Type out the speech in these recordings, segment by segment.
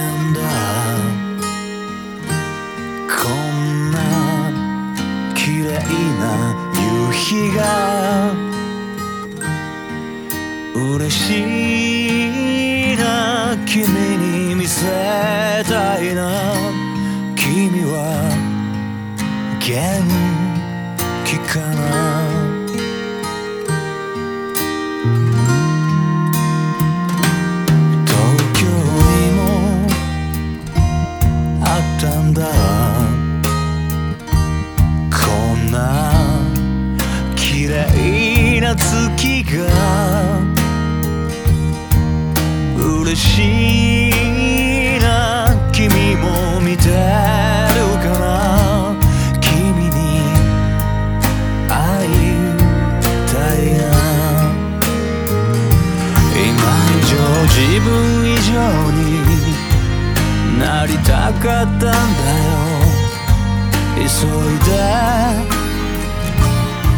んだ。こんな綺麗な夕日が。嬉しいな君に見せたいな。君は元気かな。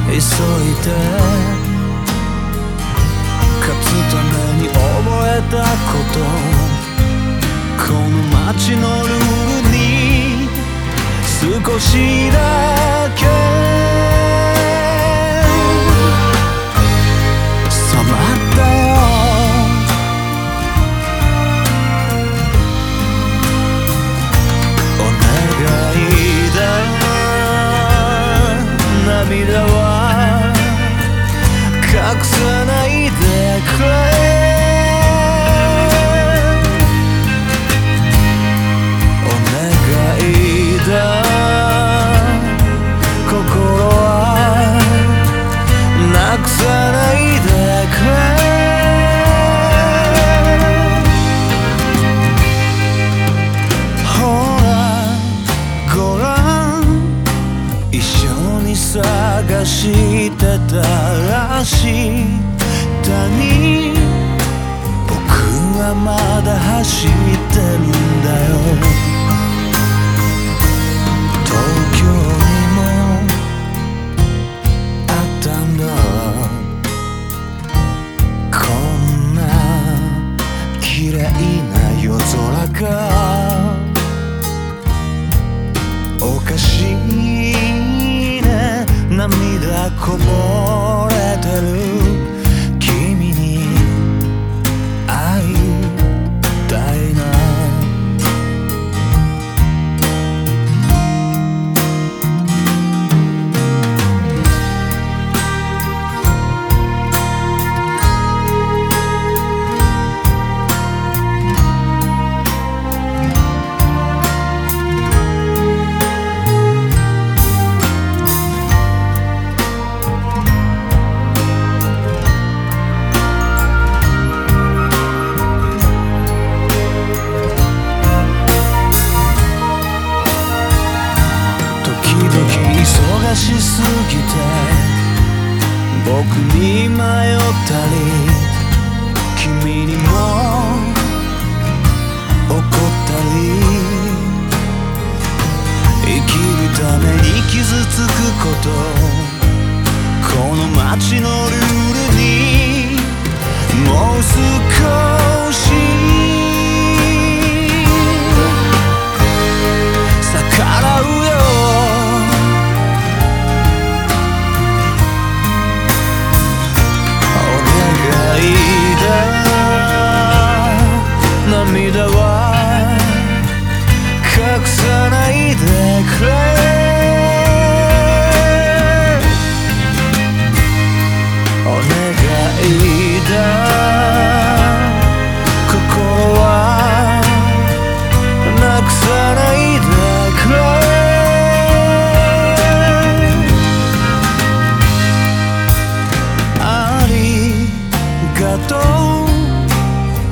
急いで。勝つために覚えたこと。この街のルールに少しだけ涙はしてたらしだに僕はまだ走ってるんだよ。東京にもあったんだ。こんな綺麗な夜空が。寂寞。しすぎて僕に迷ったり君にも怒ったり生きるために傷つくことこの街のルールにもう少し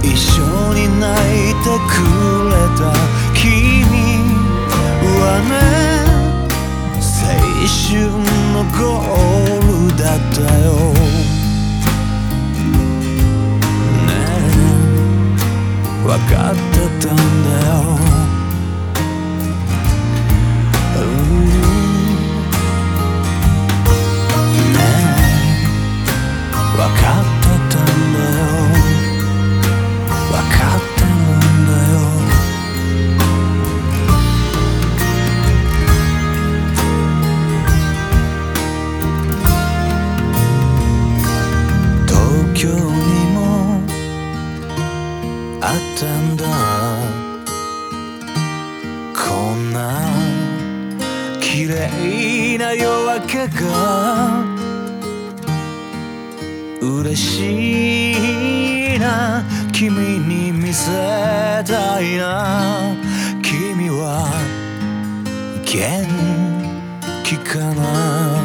一緒に泣いてくれた君はね青春のゴールだった。よんだ。こんな綺麗な夜明けが嬉しいな君に見せたいな。君は元気かな。